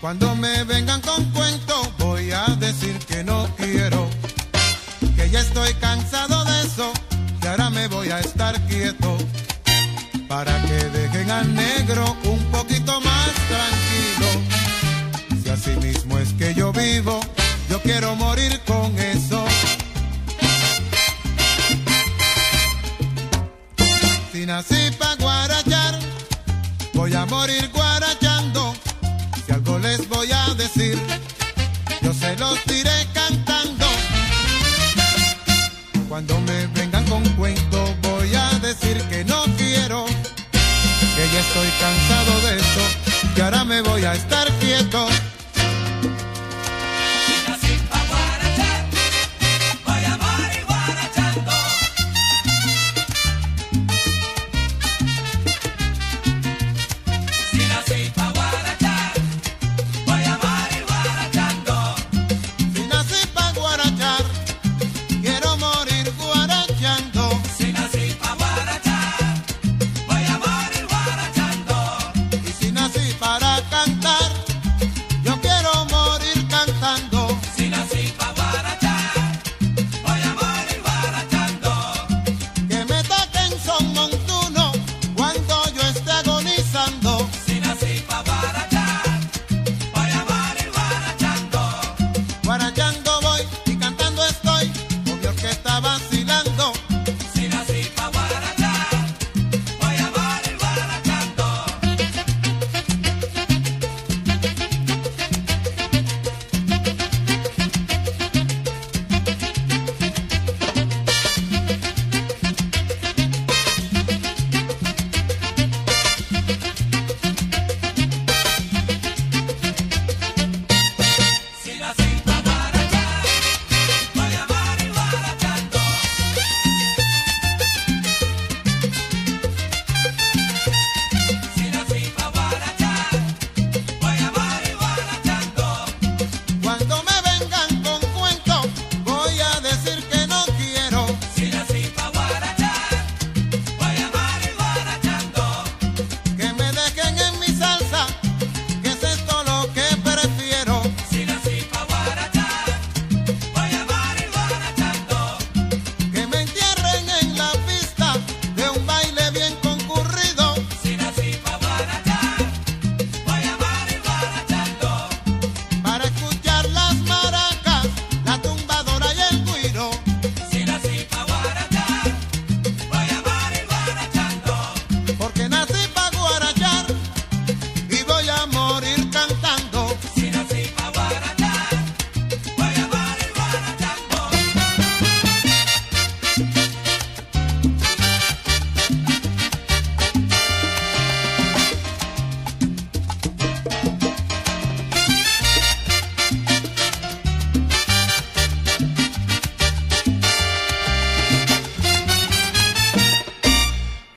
Cuando me vengan con cuentos, voy a decir que no quiero. Que ya estoy cansado de eso, y ahora me voy a estar quieto. Para que dejen al negro un poquito más tranquilo. Si así mismo es que yo vivo, yo quiero morir con eso. Si nací para guarachar, voy a morir los iré cantando. Cuando me vengan con cuento voy a decir que no quiero, que ya estoy cansado Papi.